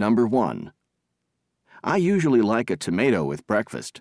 Number 1. I usually like a tomato with breakfast.